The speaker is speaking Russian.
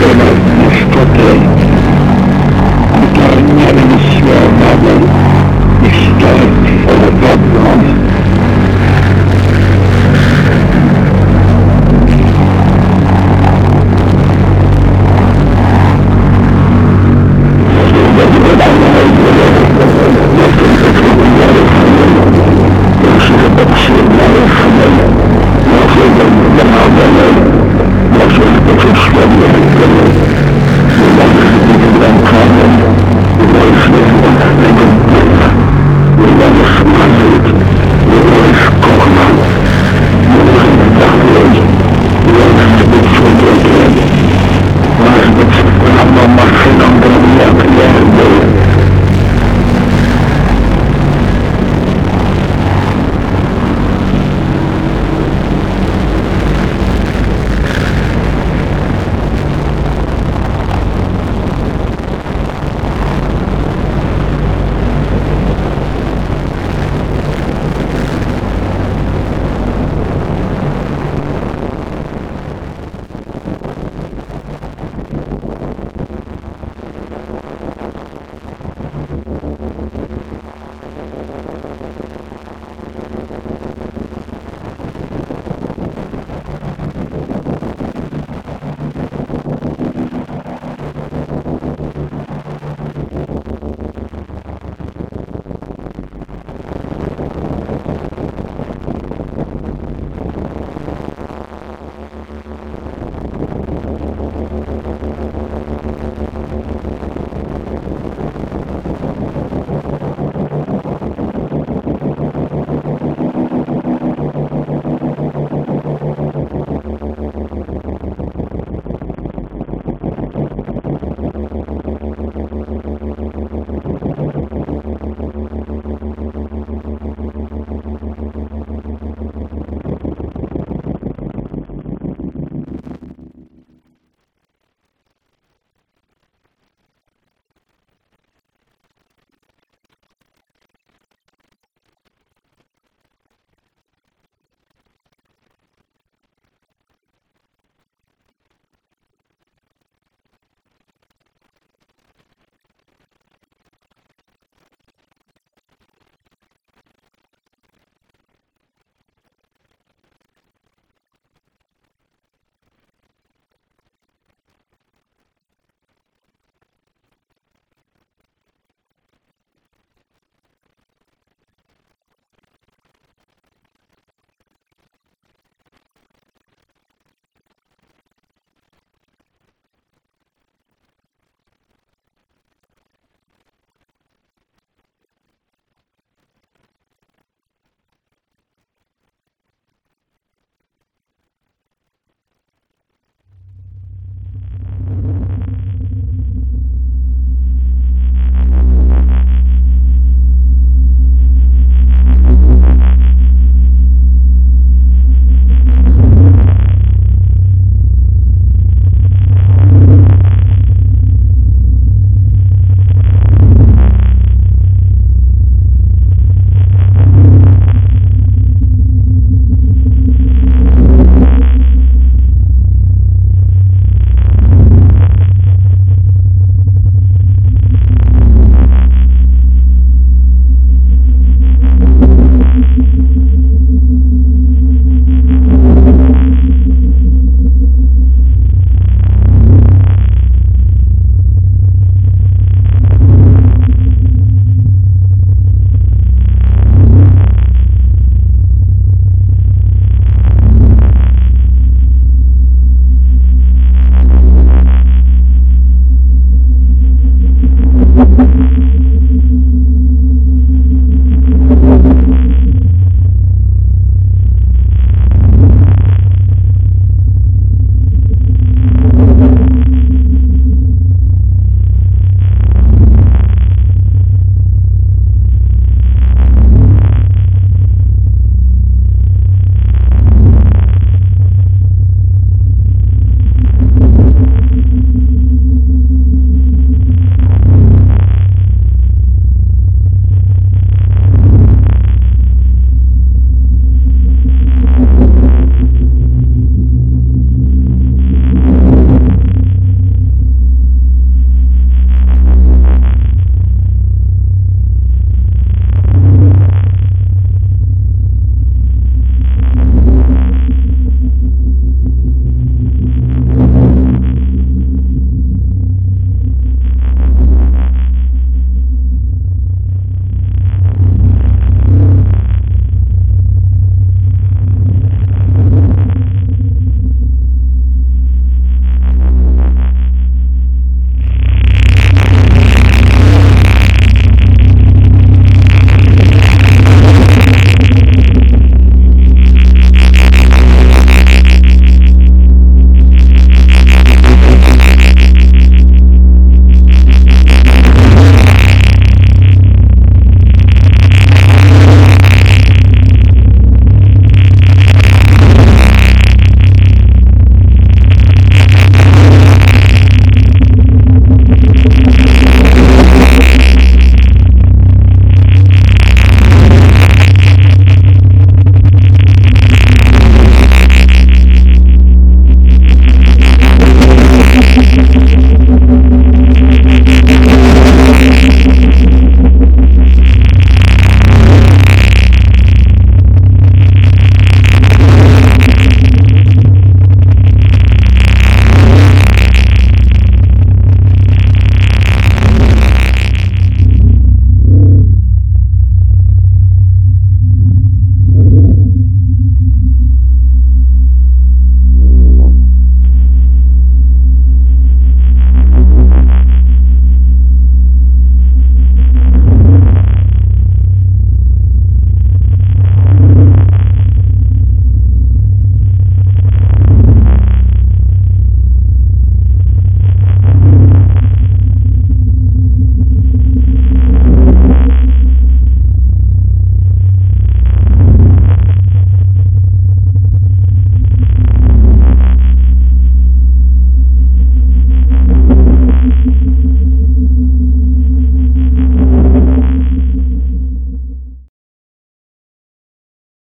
które niestety utarniały świadomą i szczerą